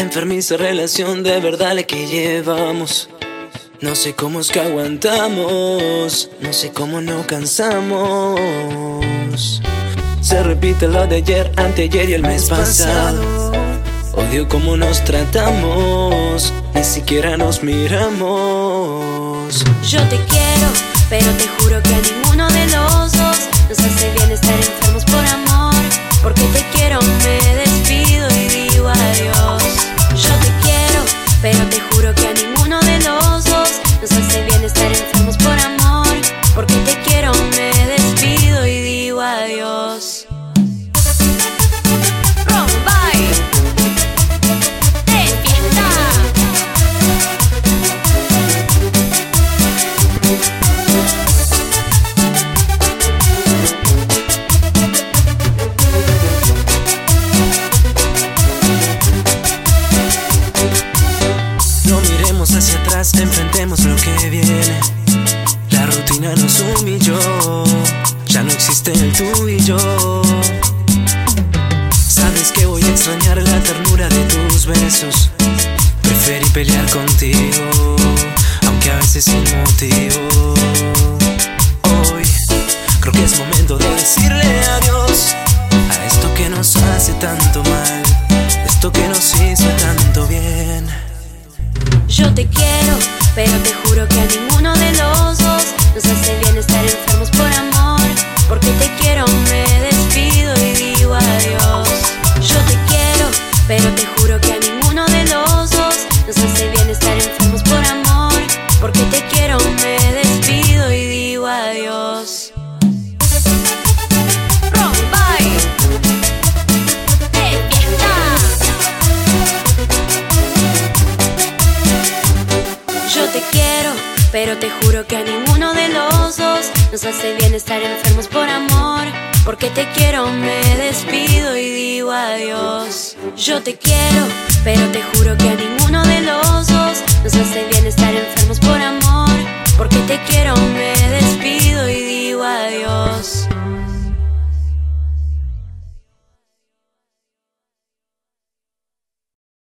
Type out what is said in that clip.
Enfermiza relación de verdad la que llevamos. No sé cómo es que aguantamos, no sé cómo no cansamos. Se repite lo de ayer, anteayer y el mes pasado. Odio cómo nos tratamos, ni siquiera nos miramos. Yo te quiero, pero te juro que a ninguno de los dos nos hace bien estar enfermos atrás, enfrentemos lo que viene. La rutina nos humilló, ya no existe el tú y yo. Sabes que voy a extrañar la ternura de tus besos. Preferí pelear contigo, aunque a veces sin motivo. Hoy creo que es momento de decirle adiós a esto que nos hace tanto mal, esto que nos hizo te quiero, pero te juro que a ninguno de los dos nos hace bien estar enfermos por amor. Porque te quiero, me despido y digo adiós. Yo te quiero, pero te juro que a pero te juro que a ninguno de los dos nos hace bien estar enfermos por amor. Porque te quiero, me despido y digo adiós. Yo te quiero, pero te juro que a ninguno de los dos nos hace bien